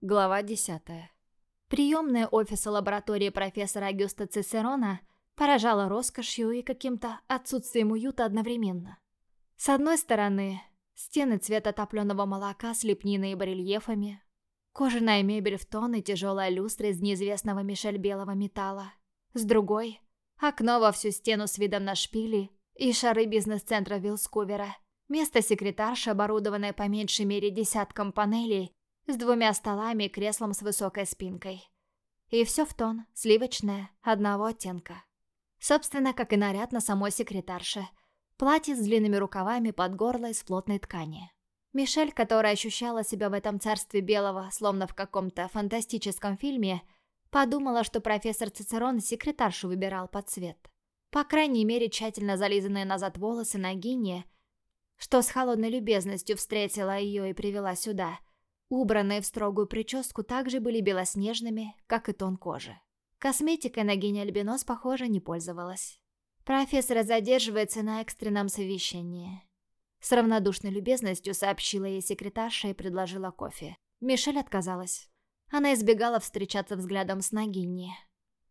Глава 10. Приемная офиса лаборатории профессора Агюста Цицерона поражала роскошью и каким-то отсутствием уюта одновременно. С одной стороны, стены цвета топленого молока с лепниной и барельефами, кожаная мебель в тон и тяжелая люстра из неизвестного Мишель белого металла. С другой — окно во всю стену с видом на шпили и шары бизнес-центра Вилскувера. Место секретарши, оборудованное по меньшей мере десятком панелей, с двумя столами и креслом с высокой спинкой. И все в тон, сливочное, одного оттенка. Собственно, как и наряд на самой секретарше. Платье с длинными рукавами под горло из плотной ткани. Мишель, которая ощущала себя в этом царстве белого, словно в каком-то фантастическом фильме, подумала, что профессор Цицерон секретаршу выбирал под цвет. По крайней мере, тщательно зализанные назад волосы на Гине, что с холодной любезностью встретила ее и привела сюда – Убранные в строгую прическу также были белоснежными, как и тон кожи. Косметикой на Гене Альбинос, похоже, не пользовалась. Профессор задерживается на экстренном совещании. С равнодушной любезностью сообщила ей секретарша и предложила кофе. Мишель отказалась. Она избегала встречаться взглядом с Нагинни.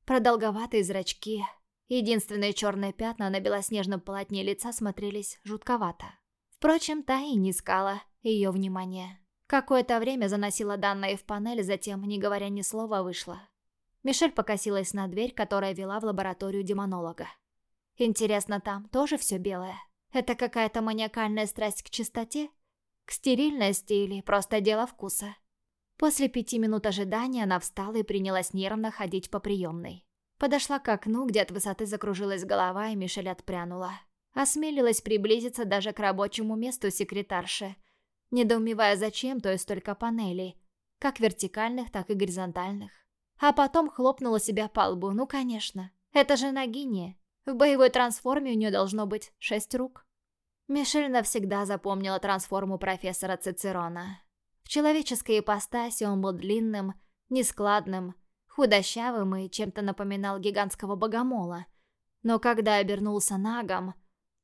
Продолговатые зрачки, единственные черные пятна на белоснежном полотне лица смотрелись жутковато. Впрочем, та и не искала ее внимания. Какое-то время заносила данные в панель, затем, не говоря ни слова, вышла. Мишель покосилась на дверь, которая вела в лабораторию демонолога. Интересно, там тоже все белое? Это какая-то маниакальная страсть к чистоте? К стерильности или просто дело вкуса? После пяти минут ожидания она встала и принялась нервно ходить по приемной. Подошла к окну, где от высоты закружилась голова, и Мишель отпрянула. Осмелилась приблизиться даже к рабочему месту секретарши – недоумевая, зачем то и столько панелей, как вертикальных, так и горизонтальных. А потом хлопнула себя по лбу, ну конечно, это же Нагиния. В боевой трансформе у нее должно быть шесть рук. Мишель навсегда запомнила трансформу профессора Цицерона. В человеческой ипостаси он был длинным, нескладным, худощавым и чем-то напоминал гигантского богомола. Но когда обернулся нагом,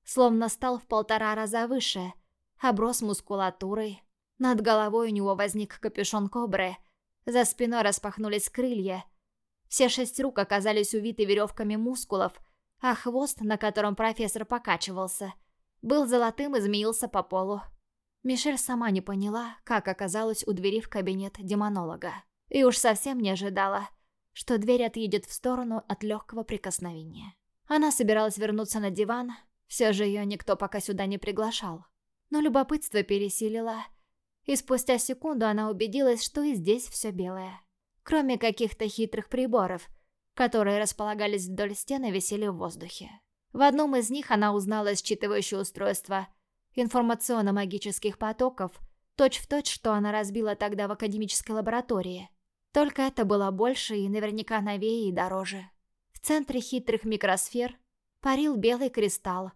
словно стал в полтора раза выше – оброс мускулатурой. Над головой у него возник капюшон кобры. За спиной распахнулись крылья. Все шесть рук оказались увиты веревками мускулов, а хвост, на котором профессор покачивался, был золотым и змеился по полу. Мишель сама не поняла, как оказалась у двери в кабинет демонолога. И уж совсем не ожидала, что дверь отъедет в сторону от легкого прикосновения. Она собиралась вернуться на диван, все же ее никто пока сюда не приглашал но любопытство пересилило, и спустя секунду она убедилась, что и здесь все белое. Кроме каких-то хитрых приборов, которые располагались вдоль стены, висели в воздухе. В одном из них она узнала считывающее устройство информационно-магических потоков, точь-в-точь, точь, что она разбила тогда в академической лаборатории. Только это было больше и наверняка новее и дороже. В центре хитрых микросфер парил белый кристалл,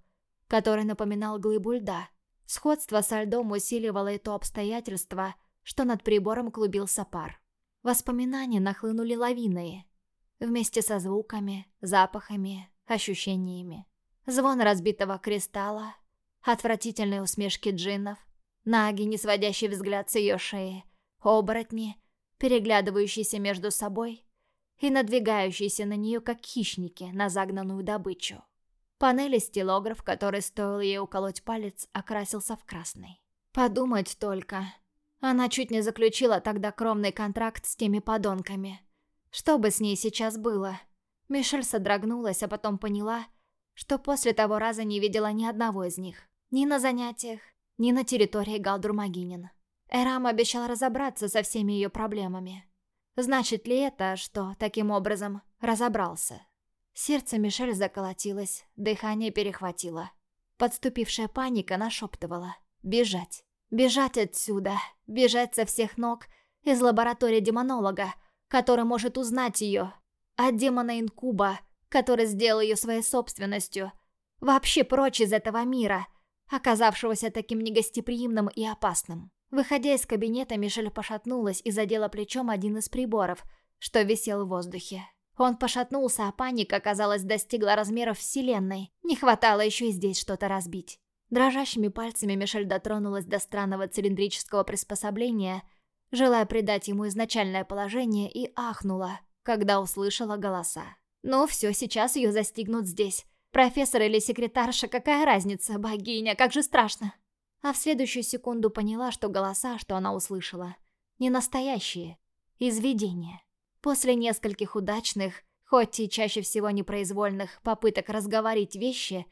который напоминал глыбу льда – Сходство со льдом усиливало и то обстоятельство, что над прибором клубился пар. Воспоминания нахлынули лавиной, вместе со звуками, запахами, ощущениями. Звон разбитого кристалла, отвратительные усмешки джиннов, наги, не сводящий взгляд с ее шеи, оборотни, переглядывающиеся между собой и надвигающиеся на нее, как хищники, на загнанную добычу. Панели стилограф, который стоил ей уколоть палец, окрасился в красный. Подумать только. Она чуть не заключила тогда кромный контракт с теми подонками. Что бы с ней сейчас было? Мишель содрогнулась, а потом поняла, что после того раза не видела ни одного из них. Ни на занятиях, ни на территории Галдурмагинин. Эрам обещал разобраться со всеми ее проблемами. Значит ли это, что, таким образом, разобрался? Сердце Мишель заколотилось, дыхание перехватило. Подступившая паника нашептывала. Бежать. Бежать отсюда. Бежать со всех ног из лаборатории демонолога, который может узнать ее. От демона Инкуба, который сделал ее своей собственностью. Вообще прочь из этого мира, оказавшегося таким негостеприимным и опасным. Выходя из кабинета, Мишель пошатнулась и задела плечом один из приборов, что висел в воздухе. Он пошатнулся, а паника, казалось, достигла размеров вселенной. Не хватало еще и здесь что-то разбить. Дрожащими пальцами Мишель дотронулась до странного цилиндрического приспособления, желая придать ему изначальное положение, и ахнула, когда услышала голоса. «Ну все, сейчас ее застигнут здесь. Профессор или секретарша, какая разница, богиня, как же страшно!» А в следующую секунду поняла, что голоса, что она услышала, не настоящие, из видения. После нескольких удачных, хоть и чаще всего непроизвольных, попыток разговорить вещи,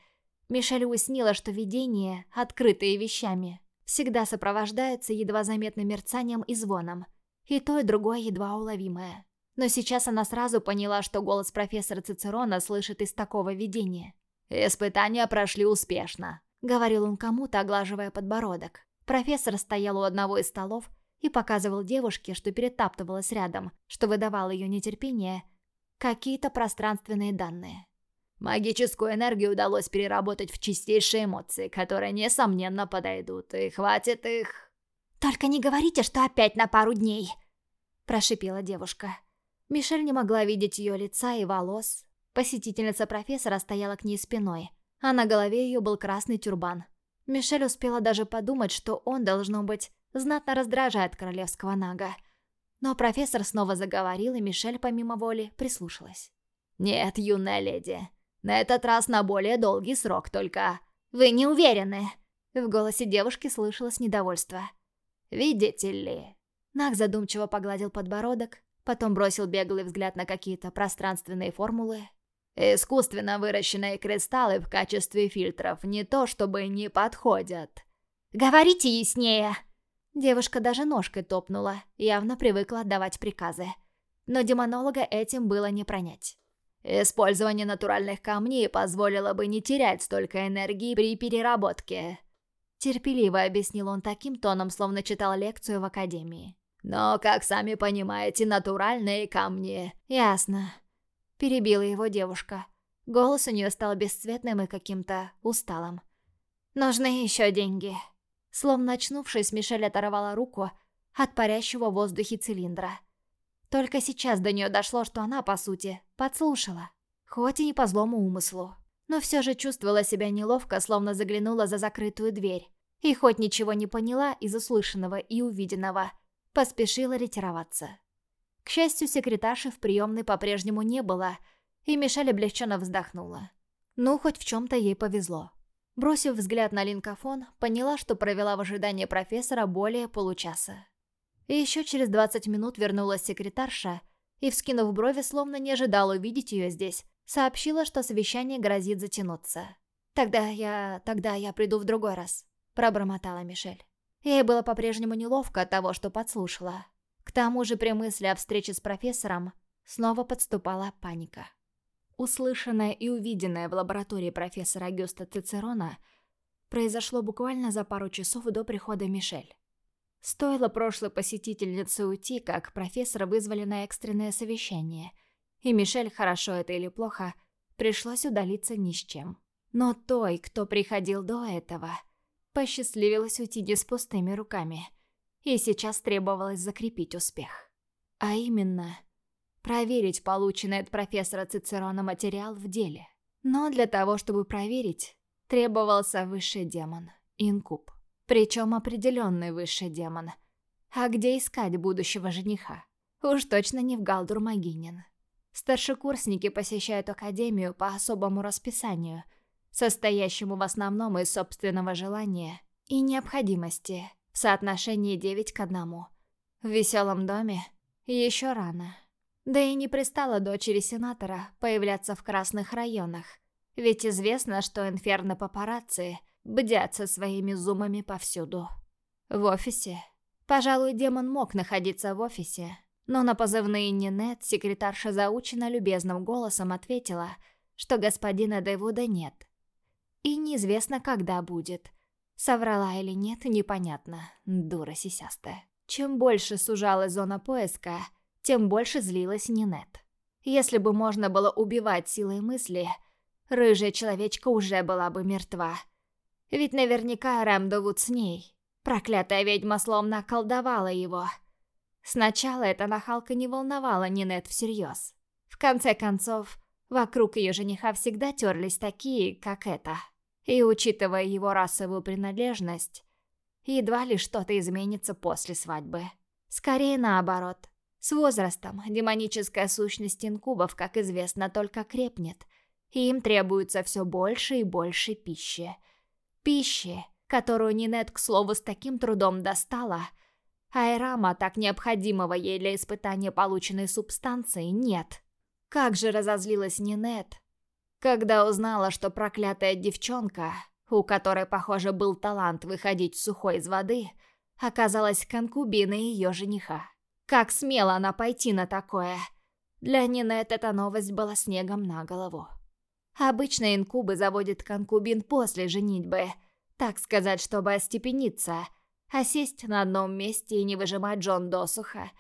Мишель уяснила, что видения, открытые вещами, всегда сопровождаются едва заметным мерцанием и звоном, и то и другое едва уловимое. Но сейчас она сразу поняла, что голос профессора Цицерона слышит из такого видения. «Испытания прошли успешно», — говорил он кому-то, оглаживая подбородок. Профессор стоял у одного из столов и показывал девушке, что перетаптывалась рядом, что выдавало ее нетерпение, какие-то пространственные данные. Магическую энергию удалось переработать в чистейшие эмоции, которые, несомненно, подойдут, и хватит их... «Только не говорите, что опять на пару дней!» – прошипела девушка. Мишель не могла видеть ее лица и волос. Посетительница профессора стояла к ней спиной, а на голове ее был красный тюрбан. Мишель успела даже подумать, что он, должно быть, знатно раздражает королевского нага. Но профессор снова заговорил, и Мишель, помимо воли, прислушалась. «Нет, юная леди, на этот раз на более долгий срок только. Вы не уверены?» В голосе девушки слышалось недовольство. «Видите ли?» Наг задумчиво погладил подбородок, потом бросил беглый взгляд на какие-то пространственные формулы. «Искусственно выращенные кристаллы в качестве фильтров не то чтобы не подходят». «Говорите яснее!» Девушка даже ножкой топнула, явно привыкла отдавать приказы. Но демонолога этим было не пронять. Использование натуральных камней позволило бы не терять столько энергии при переработке. Терпеливо объяснил он таким тоном, словно читал лекцию в академии. Но, как сами понимаете, натуральные камни... Ясно. Перебила его девушка. Голос у нее стал бесцветным и каким-то усталым. Нужны еще деньги. Словно очнувшись, Мишель оторвала руку от парящего в воздухе цилиндра. Только сейчас до нее дошло, что она, по сути, подслушала. Хоть и не по злому умыслу. Но все же чувствовала себя неловко, словно заглянула за закрытую дверь. И хоть ничего не поняла из услышанного и увиденного, поспешила ретироваться. К счастью, секретарши в приемной по-прежнему не было, и Мишель облегченно вздохнула. Ну, хоть в чем-то ей повезло. Бросив взгляд на линкофон, поняла, что провела в ожидании профессора более получаса. И еще через 20 минут вернулась секретарша и, вскинув брови, словно не ожидала увидеть ее здесь, сообщила, что совещание грозит затянуться. «Тогда я... тогда я приду в другой раз», — пробормотала Мишель. Ей было по-прежнему неловко от того, что подслушала. К тому же при мысли о встрече с профессором снова подступала паника. Услышанное и увиденное в лаборатории профессора Агюста Цицерона произошло буквально за пару часов до прихода Мишель. Стоило прошлой посетительнице уйти, как профессора вызвали на экстренное совещание, и Мишель, хорошо это или плохо, пришлось удалиться ни с чем. Но той, кто приходил до этого, посчастливилось уйти не с пустыми руками, и сейчас требовалось закрепить успех. А именно, проверить полученный от профессора Цицерона материал в деле. Но для того, чтобы проверить, требовался высший демон, инкуб. Причем определенный высший демон. А где искать будущего жениха? Уж точно не в Галдур Магинин. Старшекурсники посещают академию по особому расписанию, состоящему в основном из собственного желания и необходимости в соотношении 9 к 1. В веселом доме еще рано. Да и не пристало дочери сенатора появляться в красных районах, ведь известно, что инферно-папарацци – бдят со своими зумами повсюду. В офисе. Пожалуй, демон мог находиться в офисе, но на позывные Нинет секретарша заучена любезным голосом ответила, что господина Дэвуда нет. И неизвестно, когда будет. Соврала или нет, непонятно. Дура сисястая. Чем больше сужалась зона поиска, тем больше злилась Нинет. Если бы можно было убивать силой мысли, рыжая человечка уже была бы мертва. Ведь наверняка Рэмдовуд с ней. Проклятая ведьма словно околдовала его. Сначала эта нахалка не волновала Нинет всерьез. В конце концов, вокруг ее жениха всегда терлись такие, как это. И учитывая его расовую принадлежность, едва ли что-то изменится после свадьбы. Скорее наоборот. С возрастом демоническая сущность инкубов, как известно, только крепнет, и им требуется все больше и больше пищи. Пищи, которую Нинет, к слову, с таким трудом достала, а Эрама, так необходимого ей для испытания полученной субстанции, нет. Как же разозлилась Нинет, когда узнала, что проклятая девчонка, у которой, похоже, был талант выходить сухой из воды, оказалась конкубиной ее жениха. Как смела она пойти на такое? Для Нинет эта новость была снегом на голову. Обычно инкубы заводят конкубин после женитьбы, так сказать, чтобы остепениться, а сесть на одном месте и не выжимать Джон досуха,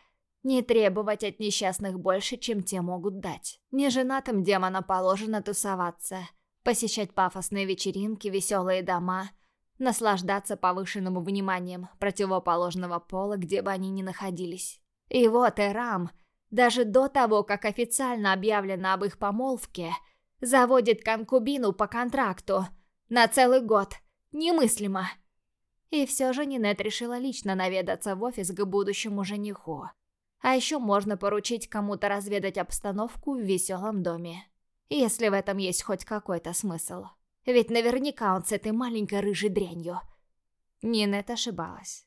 не требовать от несчастных больше, чем те могут дать. Неженатым демонам положено тусоваться, посещать пафосные вечеринки, веселые дома, наслаждаться повышенным вниманием противоположного пола, где бы они ни находились. И вот Эрам, даже до того, как официально объявлено об их помолвке, заводит конкубину по контракту на целый год. Немыслимо. И все же Нинет решила лично наведаться в офис к будущему жениху. А еще можно поручить кому-то разведать обстановку в веселом доме. Если в этом есть хоть какой-то смысл. Ведь наверняка он с этой маленькой рыжей дрянью. Нинет ошибалась.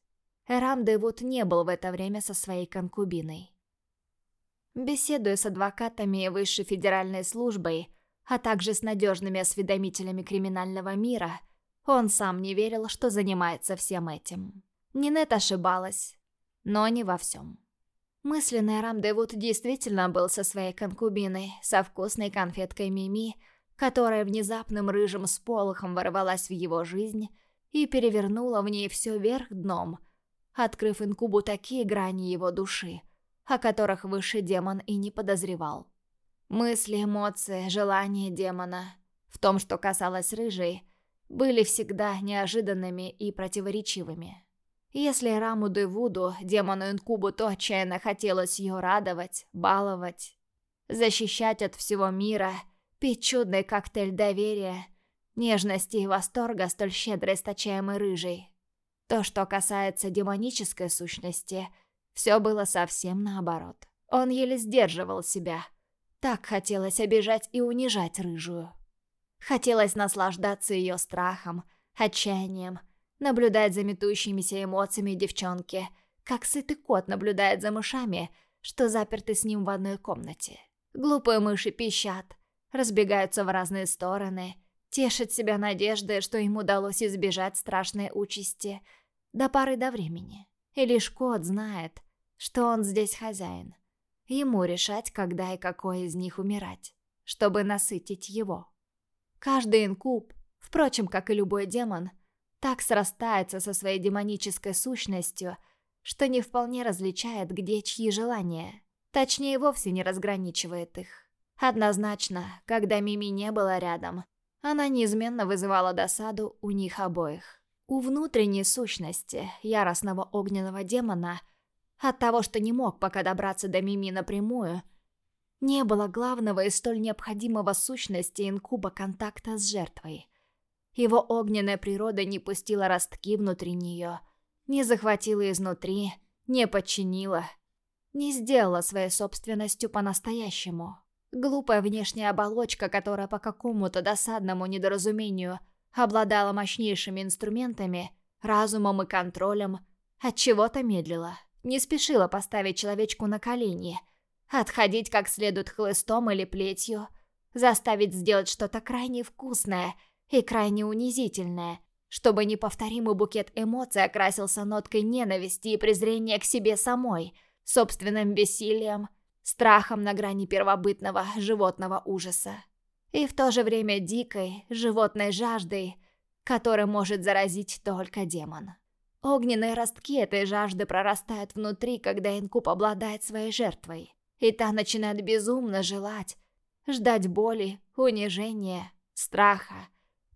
Рамдевуд не был в это время со своей конкубиной. Беседуя с адвокатами и высшей федеральной службой, а также с надежными осведомителями криминального мира, он сам не верил, что занимается всем этим. Нинет ошибалась, но не во всем. Мысленный Рамдевуд действительно был со своей конкубиной, со вкусной конфеткой Мими, которая внезапным рыжим сполохом ворвалась в его жизнь и перевернула в ней все вверх дном – открыв инкубу такие грани его души, о которых высший демон и не подозревал. Мысли, эмоции, желания демона, в том, что касалось рыжей, были всегда неожиданными и противоречивыми. Если Раму де Вуду, демону инкубу, то отчаянно хотелось ее радовать, баловать, защищать от всего мира, пить чудный коктейль доверия, нежности и восторга, столь щедро источаемый рыжей, то, что касается демонической сущности, все было совсем наоборот. Он еле сдерживал себя. Так хотелось обижать и унижать рыжую. Хотелось наслаждаться ее страхом, отчаянием, наблюдать за метущимися эмоциями девчонки, как сытый кот наблюдает за мышами, что заперты с ним в одной комнате. Глупые мыши пищат, разбегаются в разные стороны, тешат себя надеждой, что им удалось избежать страшной участи – до поры до времени. И лишь кот знает, что он здесь хозяин. Ему решать, когда и какой из них умирать, чтобы насытить его. Каждый инкуб, впрочем, как и любой демон, так срастается со своей демонической сущностью, что не вполне различает, где чьи желания. Точнее, вовсе не разграничивает их. Однозначно, когда Мими не было рядом, она неизменно вызывала досаду у них обоих. У внутренней сущности яростного огненного демона от того, что не мог пока добраться до Мими напрямую, не было главного и столь необходимого сущности инкуба контакта с жертвой. Его огненная природа не пустила ростки внутри нее, не захватила изнутри, не подчинила, не сделала своей собственностью по-настоящему. Глупая внешняя оболочка, которая по какому-то досадному недоразумению – обладала мощнейшими инструментами, разумом и контролем, от чего-то медлила, не спешила поставить человечку на колени, отходить как следует хлыстом или плетью, заставить сделать что-то крайне вкусное и крайне унизительное, чтобы неповторимый букет эмоций окрасился ноткой ненависти и презрения к себе самой, собственным бессилием, страхом на грани первобытного животного ужаса и в то же время дикой, животной жаждой, которой может заразить только демон. Огненные ростки этой жажды прорастают внутри, когда инкуб обладает своей жертвой, и та начинает безумно желать, ждать боли, унижения, страха,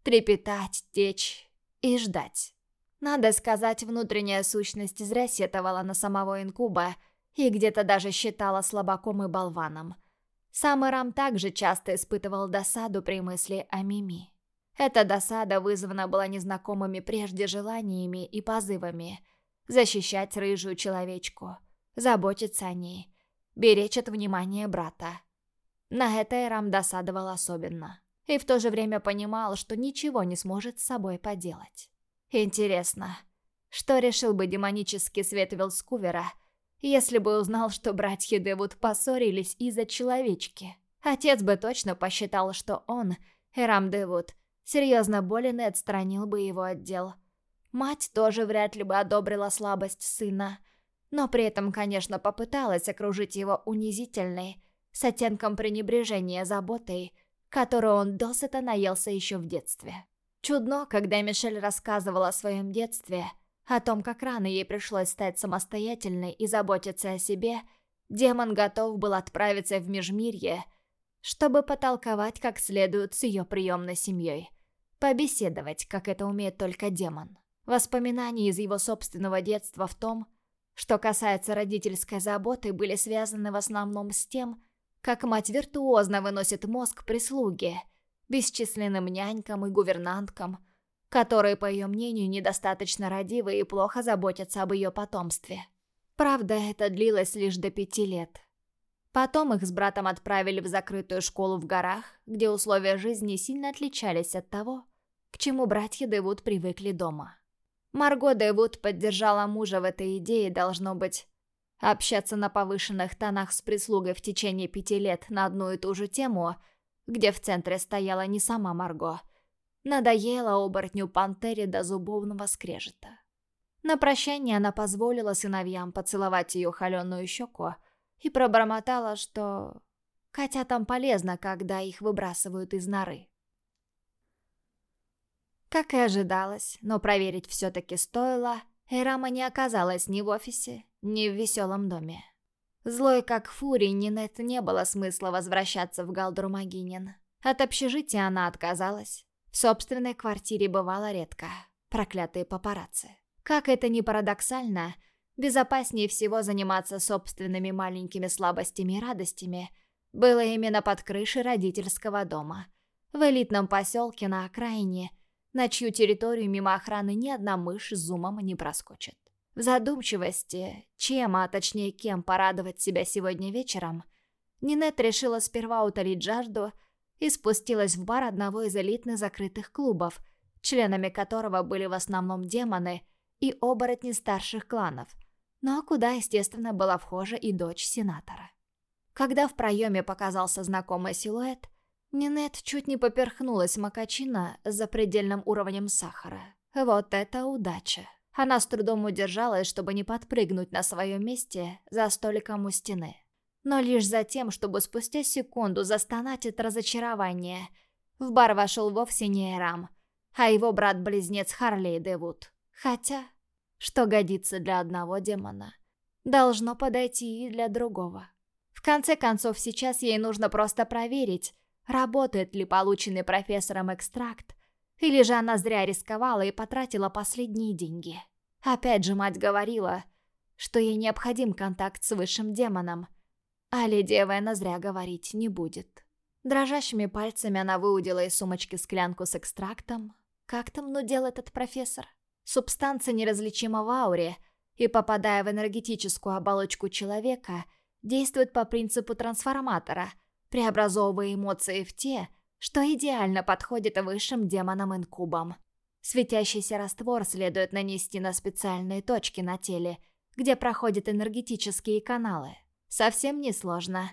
трепетать, течь и ждать. Надо сказать, внутренняя сущность зря сетовала на самого инкуба и где-то даже считала слабаком и болваном – сам Ирам также часто испытывал досаду при мысли о Мими. Эта досада вызвана была незнакомыми прежде желаниями и позывами защищать рыжую человечку, заботиться о ней, беречь от внимания брата. На это Эрам досадовал особенно. И в то же время понимал, что ничего не сможет с собой поделать. Интересно, что решил бы демонический свет Вилскувера, если бы узнал, что братья Девуд поссорились из-за человечки? Отец бы точно посчитал, что он, Эрам Девуд, серьезно болен и отстранил бы его от дел. Мать тоже вряд ли бы одобрила слабость сына, но при этом, конечно, попыталась окружить его унизительной, с оттенком пренебрежения заботой, которую он досыта наелся еще в детстве. Чудно, когда Мишель рассказывала о своем детстве, о том, как рано ей пришлось стать самостоятельной и заботиться о себе, демон готов был отправиться в Межмирье, чтобы потолковать как следует с ее приемной семьей, побеседовать, как это умеет только демон. Воспоминания из его собственного детства в том, что касается родительской заботы, были связаны в основном с тем, как мать виртуозно выносит мозг прислуги, бесчисленным нянькам и гувернанткам, которые, по ее мнению, недостаточно родивы и плохо заботятся об ее потомстве. Правда, это длилось лишь до пяти лет. Потом их с братом отправили в закрытую школу в горах, где условия жизни сильно отличались от того, к чему братья Дэвуд привыкли дома. Марго Дэвуд поддержала мужа в этой идее, должно быть, общаться на повышенных тонах с прислугой в течение пяти лет на одну и ту же тему, где в центре стояла не сама Марго, надоело оборотню пантере до зубовного скрежета. На прощание она позволила сыновьям поцеловать ее холеную щеку и пробормотала, что котятам полезно, когда их выбрасывают из норы. Как и ожидалось, но проверить все-таки стоило, Эрама не оказалась ни в офисе, ни в веселом доме. Злой как фурий, Нинет не было смысла возвращаться в Галдурмагинин. От общежития она отказалась. В собственной квартире бывало редко. Проклятые папарацци. Как это ни парадоксально, безопаснее всего заниматься собственными маленькими слабостями и радостями было именно под крышей родительского дома. В элитном поселке на окраине – на чью территорию мимо охраны ни одна мышь с зумом не проскочит. В задумчивости, чем, а точнее кем порадовать себя сегодня вечером, Нинет решила сперва утолить жажду и спустилась в бар одного из элитных закрытых клубов, членами которого были в основном демоны и оборотни старших кланов, но куда, естественно, была вхожа и дочь сенатора. Когда в проеме показался знакомый силуэт, Нинет чуть не поперхнулась макачина за предельным уровнем сахара. Вот это удача. Она с трудом удержалась, чтобы не подпрыгнуть на своем месте за столиком у стены. Но лишь за тем, чтобы спустя секунду застонать от разочарования. В бар вошел вовсе не Эрам, а его брат-близнец Харлей Девуд. Хотя, что годится для одного демона, должно подойти и для другого. В конце концов, сейчас ей нужно просто проверить, работает ли полученный профессором экстракт, или же она зря рисковала и потратила последние деньги. Опять же мать говорила, что ей необходим контакт с высшим демоном, а леди Эвена зря говорить не будет. Дрожащими пальцами она выудила из сумочки склянку с экстрактом. Как там нудел этот профессор? Субстанция неразличима в ауре, и, попадая в энергетическую оболочку человека, действует по принципу трансформатора – преобразовывая эмоции в те, что идеально подходит высшим демонам-инкубам. Светящийся раствор следует нанести на специальные точки на теле, где проходят энергетические каналы. Совсем несложно.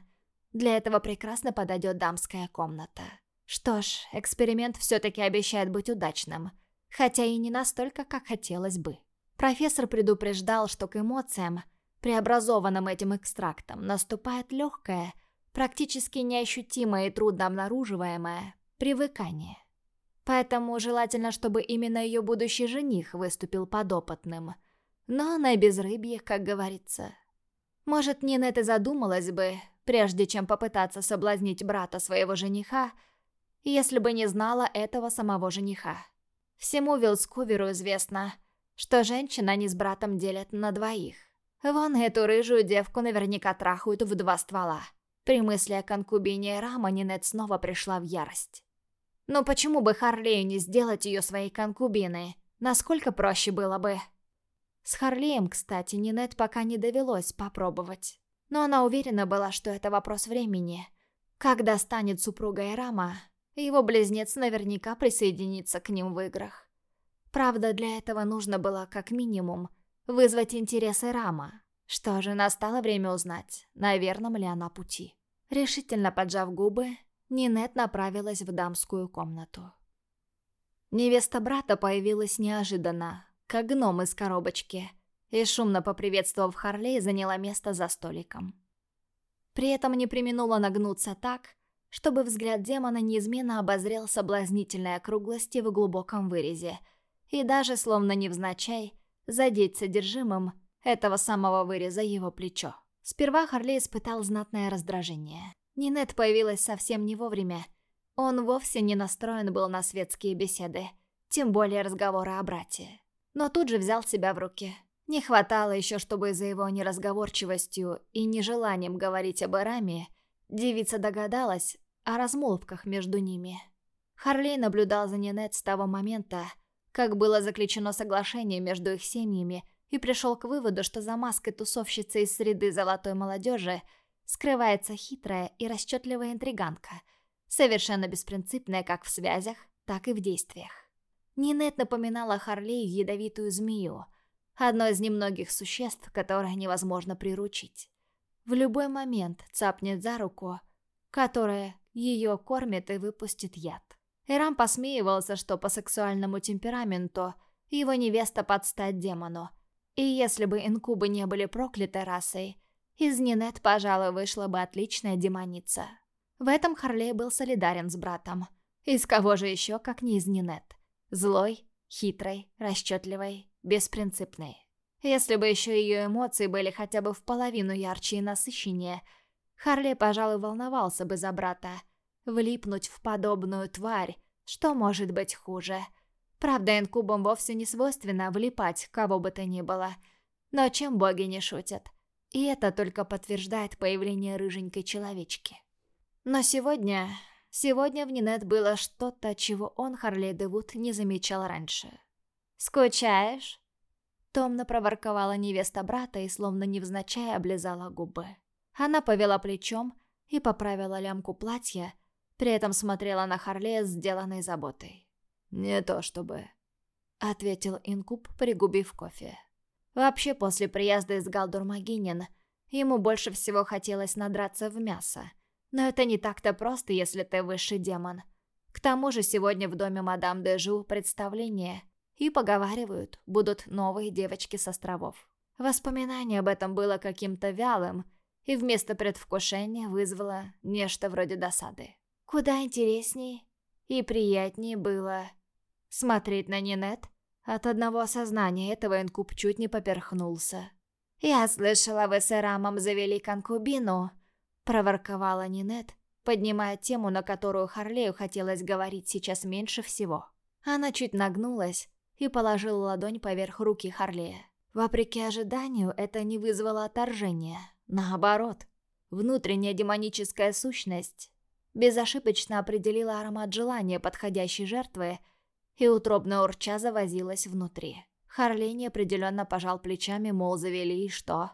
Для этого прекрасно подойдет дамская комната. Что ж, эксперимент все-таки обещает быть удачным, хотя и не настолько, как хотелось бы. Профессор предупреждал, что к эмоциям, преобразованным этим экстрактом, наступает легкое – практически неощутимое и трудно обнаруживаемое привыкание. Поэтому желательно, чтобы именно ее будущий жених выступил подопытным. Но на безрыбье, как говорится. Может, Нинет и задумалась бы, прежде чем попытаться соблазнить брата своего жениха, если бы не знала этого самого жениха. Всему Вилскуверу известно, что женщина они с братом делят на двоих. Вон эту рыжую девку наверняка трахают в два ствола. При мысли о конкубине Рама Нинет снова пришла в ярость. Но почему бы Харлею не сделать ее своей конкубиной? Насколько проще было бы? С Харлеем, кстати, Нинет пока не довелось попробовать. Но она уверена была, что это вопрос времени. Когда станет супругой Рама, его близнец наверняка присоединится к ним в играх. Правда, для этого нужно было, как минимум, вызвать интересы Рама. Что же, настало время узнать, на верном ли она пути. Решительно поджав губы, Нинет направилась в дамскую комнату. Невеста брата появилась неожиданно, как гном из коробочки, и, шумно поприветствовав Харлей, заняла место за столиком. При этом не применула нагнуться так, чтобы взгляд демона неизменно обозрел соблазнительные округлости в глубоком вырезе, и даже, словно невзначай, задеть содержимым этого самого выреза его плечо. Сперва Харли испытал знатное раздражение. Нинет появилась совсем не вовремя. Он вовсе не настроен был на светские беседы, тем более разговоры о брате. Но тут же взял себя в руки. Не хватало еще, чтобы за его неразговорчивостью и нежеланием говорить об Эраме девица догадалась о размолвках между ними. Харлей наблюдал за Нинет с того момента, как было заключено соглашение между их семьями, и пришел к выводу, что за маской тусовщицы из среды золотой молодежи скрывается хитрая и расчетливая интриганка, совершенно беспринципная как в связях, так и в действиях. Нинет напоминала Харлей ядовитую змею, одно из немногих существ, которое невозможно приручить. В любой момент цапнет за руку, которая ее кормит и выпустит яд. Эрам посмеивался, что по сексуальному темпераменту его невеста под стать демону. И если бы инкубы не были прокляты расой, из Нинет, пожалуй, вышла бы отличная демоница. В этом Харлей был солидарен с братом. Из кого же еще, как не из Нинет? Злой, хитрой, расчетливой, беспринципной. Если бы еще ее эмоции были хотя бы в половину ярче и насыщеннее, Харли, пожалуй, волновался бы за брата – Влипнуть в подобную тварь, что может быть хуже? Правда, инкубам вовсе не свойственно влипать кого бы то ни было. Но чем боги не шутят? И это только подтверждает появление рыженькой человечки. Но сегодня... Сегодня в Нинет было что-то, чего он, Харли Девуд, не замечал раньше. «Скучаешь?» Томно проворковала невеста брата и словно невзначай облизала губы. Она повела плечом и поправила лямку платья, при этом смотрела на Харлея с сделанной заботой. «Не то чтобы...» — ответил Инкуб, пригубив кофе. Вообще, после приезда из Галдурмагинин, ему больше всего хотелось надраться в мясо. Но это не так-то просто, если ты высший демон. К тому же сегодня в доме мадам Дежу представление, и поговаривают, будут новые девочки с островов. Воспоминание об этом было каким-то вялым, и вместо предвкушения вызвало нечто вроде досады. Куда интересней и приятнее было смотреть на Нинет. От одного осознания этого Инкуб чуть не поперхнулся. «Я слышала, вы с Эрамом завели конкубину», — проворковала Нинет, поднимая тему, на которую Харлею хотелось говорить сейчас меньше всего. Она чуть нагнулась и положила ладонь поверх руки Харлея. Вопреки ожиданию, это не вызвало отторжения. Наоборот, внутренняя демоническая сущность безошибочно определила аромат желания подходящей жертвы и утробно урча завозилась внутри. Харли неопределенно пожал плечами, мол, завели и что?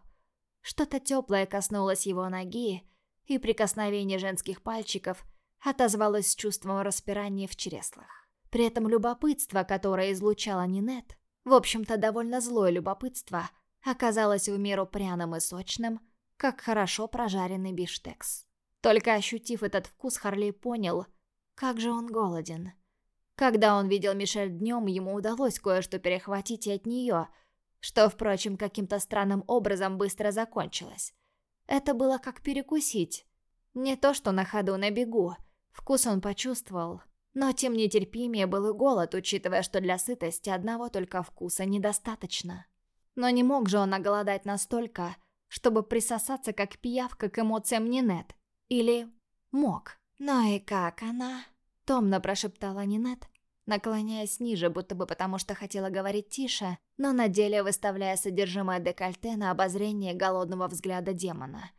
Что-то теплое коснулось его ноги, и прикосновение женских пальчиков отозвалось с чувством распирания в чреслах. При этом любопытство, которое излучала Нинет, в общем-то довольно злое любопытство, оказалось в меру пряным и сочным, как хорошо прожаренный биштекс. Только ощутив этот вкус, Харли понял, как же он голоден. Когда он видел Мишель днем, ему удалось кое-что перехватить и от нее, что, впрочем, каким-то странным образом быстро закончилось. Это было как перекусить. Не то, что на ходу, на бегу. Вкус он почувствовал, но тем нетерпимее был и голод, учитывая, что для сытости одного только вкуса недостаточно. Но не мог же он оголодать настолько, чтобы присосаться как пиявка к эмоциям Нинет. Или мог. «Ну и как она?» — томно прошептала Нинет, наклоняясь ниже, будто бы потому что хотела говорить тише, но на деле выставляя содержимое декольте на обозрение голодного взгляда демона.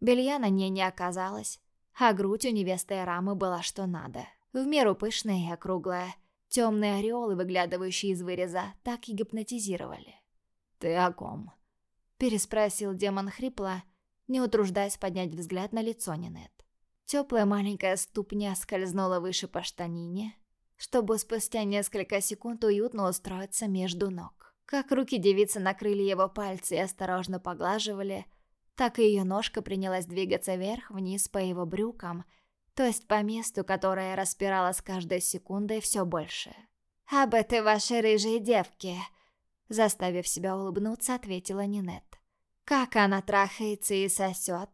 Белья на ней не оказалось, а грудь у невесты Рамы была что надо. В меру пышная и округлая. Темные ореолы, выглядывающие из выреза, так и гипнотизировали. «Ты о ком?» Переспросил демон хрипло, не утруждаясь поднять взгляд на лицо Нинет. Теплая маленькая ступня скользнула выше по штанине, чтобы спустя несколько секунд уютно устроиться между ног. Как руки девицы накрыли его пальцы и осторожно поглаживали, так и ее ножка принялась двигаться вверх-вниз по его брюкам, то есть по месту, которое распирало с каждой секундой все больше. «Об этой вашей рыжей девке!» Заставив себя улыбнуться, ответила Нинет. «Как она трахается и сосет?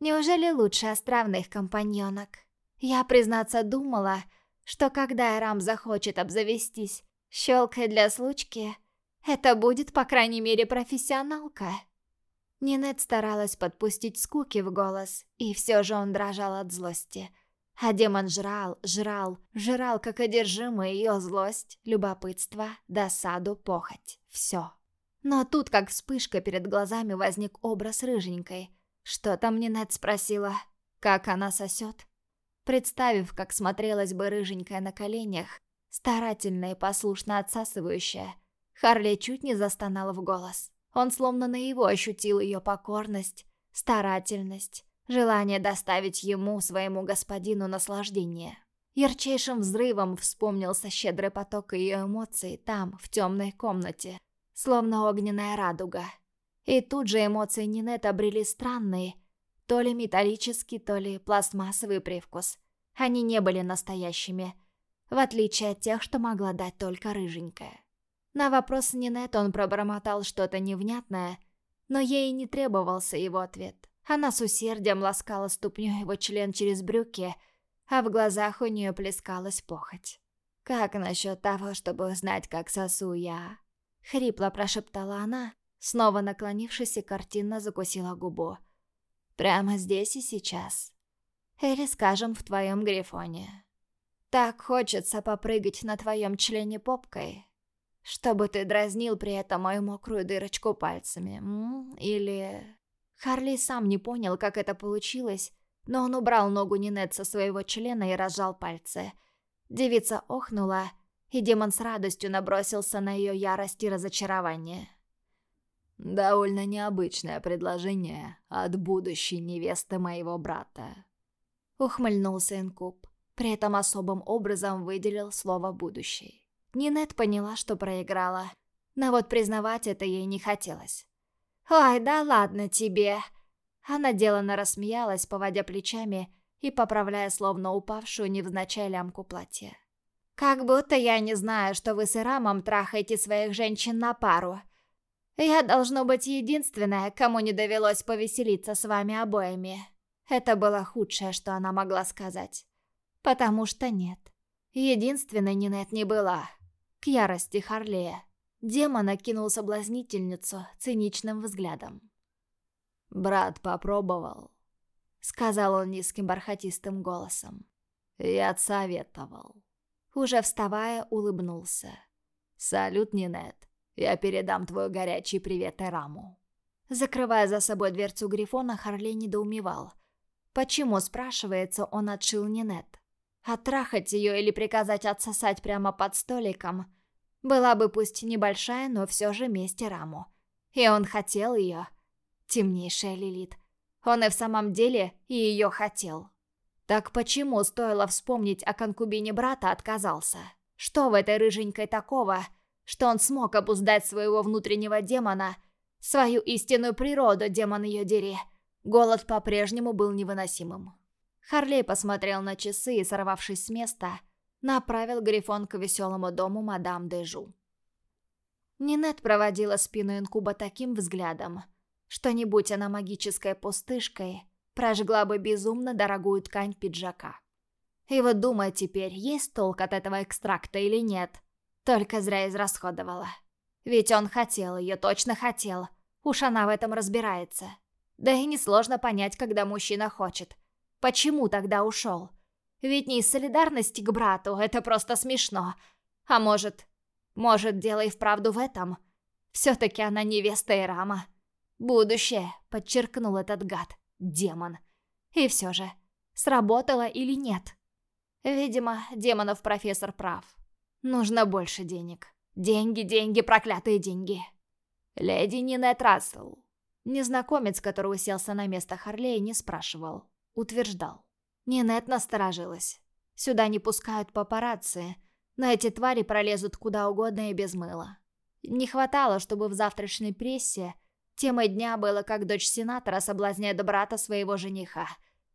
Неужели лучше островных компаньонок? Я, признаться, думала, что когда Рам захочет обзавестись щелкой для случки, это будет, по крайней мере, профессионалка». Нинет старалась подпустить скуки в голос, и все же он дрожал от злости – а демон жрал, жрал, жрал, как одержимый ее злость, любопытство, досаду, похоть. Все. Но тут, как вспышка, перед глазами возник образ рыженькой. Что там Нинет спросила? Как она сосет? Представив, как смотрелась бы рыженькая на коленях, старательно и послушно отсасывающая, Харли чуть не застонала в голос. Он словно на его ощутил ее покорность, старательность, Желание доставить ему, своему господину, наслаждение. Ярчайшим взрывом вспомнился щедрый поток ее эмоций там, в темной комнате, словно огненная радуга. И тут же эмоции Нинет обрели странный, то ли металлический, то ли пластмассовый привкус. Они не были настоящими, в отличие от тех, что могла дать только рыженькая. На вопрос Нинет он пробормотал что-то невнятное, но ей не требовался его ответ. Она с усердием ласкала ступню его член через брюки, а в глазах у нее плескалась похоть. «Как насчет того, чтобы узнать, как сосу я?» Хрипло прошептала она, снова наклонившись и картинно закусила губу. «Прямо здесь и сейчас. Или, скажем, в твоем грифоне. Так хочется попрыгать на твоем члене попкой, чтобы ты дразнил при этом мою мокрую дырочку пальцами. М? Или... Харли сам не понял, как это получилось, но он убрал ногу Нинет со своего члена и разжал пальцы. Девица охнула, и демон с радостью набросился на ее ярость и разочарование. «Довольно необычное предложение от будущей невесты моего брата», — ухмыльнулся Инкуб, при этом особым образом выделил слово «будущий». Нинет поняла, что проиграла, но вот признавать это ей не хотелось. «Ой, да ладно тебе!» Она деланно рассмеялась, поводя плечами и поправляя словно упавшую невзначай лямку платья. «Как будто я не знаю, что вы с Ирамом трахаете своих женщин на пару. Я должно быть единственная, кому не довелось повеселиться с вами обоими». Это было худшее, что она могла сказать. Потому что нет. Единственной Нинет не была. К ярости Харлея. Демон окинул соблазнительницу циничным взглядом. «Брат попробовал», — сказал он низким бархатистым голосом. «Я отсоветовал». Уже вставая, улыбнулся. «Салют, Нинет. Я передам твой горячий привет Эраму». Закрывая за собой дверцу Грифона, Харлей недоумевал. Почему, спрашивается, он отшил Нинет? Оттрахать ее или приказать отсосать прямо под столиком — была бы пусть небольшая, но все же месть Раму. И он хотел ее. Темнейшая Лилит. Он и в самом деле ее хотел. Так почему, стоило вспомнить о конкубине брата, отказался? Что в этой рыженькой такого, что он смог обуздать своего внутреннего демона, свою истинную природу, демон ее дери? Голод по-прежнему был невыносимым. Харлей посмотрел на часы и, сорвавшись с места, направил Грифон к веселому дому мадам Дежу. Нинет проводила спину инкуба таким взглядом, что не будь она магической пустышкой, прожгла бы безумно дорогую ткань пиджака. И вот думая теперь, есть толк от этого экстракта или нет, только зря израсходовала. Ведь он хотел ее, точно хотел. Уж она в этом разбирается. Да и несложно понять, когда мужчина хочет. Почему тогда ушел? Ведь не из солидарности к брату, это просто смешно. А может... Может, дело и вправду в этом? Все-таки она невеста Ирама. Будущее, подчеркнул этот гад, демон. И все же, сработало или нет? Видимо, демонов профессор прав. Нужно больше денег. Деньги, деньги, проклятые деньги. «Леди Нинет Рассел». Незнакомец, который уселся на место Харлей, не спрашивал. Утверждал. Нинет насторожилась. Сюда не пускают папарацци, но эти твари пролезут куда угодно и без мыла. Не хватало, чтобы в завтрашней прессе темой дня было, как дочь сенатора соблазняет брата своего жениха.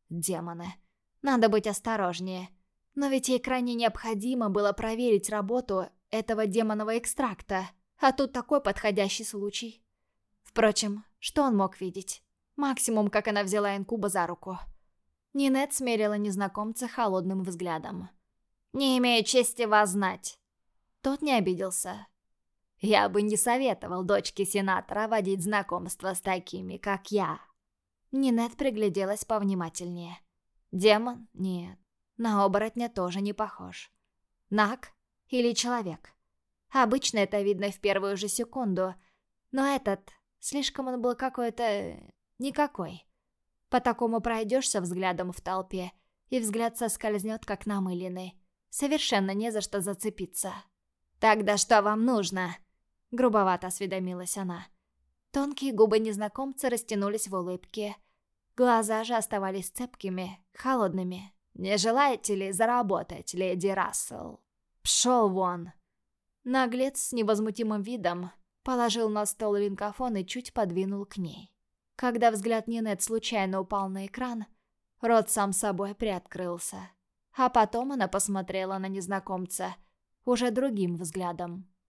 Демоны. Надо быть осторожнее. Но ведь ей крайне необходимо было проверить работу этого демонового экстракта. А тут такой подходящий случай. Впрочем, что он мог видеть? Максимум, как она взяла инкуба за руку. Нинет смерила незнакомца холодным взглядом. «Не имею чести вас знать». Тот не обиделся. «Я бы не советовал дочке сенатора водить знакомство с такими, как я». Нинет пригляделась повнимательнее. «Демон? Нет. На оборотня тоже не похож. Наг или человек? Обычно это видно в первую же секунду, но этот, слишком он был какой-то... никакой. По такому пройдешься взглядом в толпе, и взгляд соскользнет, как намыленный. Совершенно не за что зацепиться. «Тогда что вам нужно?» Грубовато осведомилась она. Тонкие губы незнакомца растянулись в улыбке. Глаза же оставались цепкими, холодными. «Не желаете ли заработать, леди Рассел?» «Пшел вон!» Наглец с невозмутимым видом положил на стол линкофон и чуть подвинул к ней. Когда взгляд Нинет случайно упал на экран, рот сам собой приоткрылся. А потом она посмотрела на незнакомца уже другим взглядом.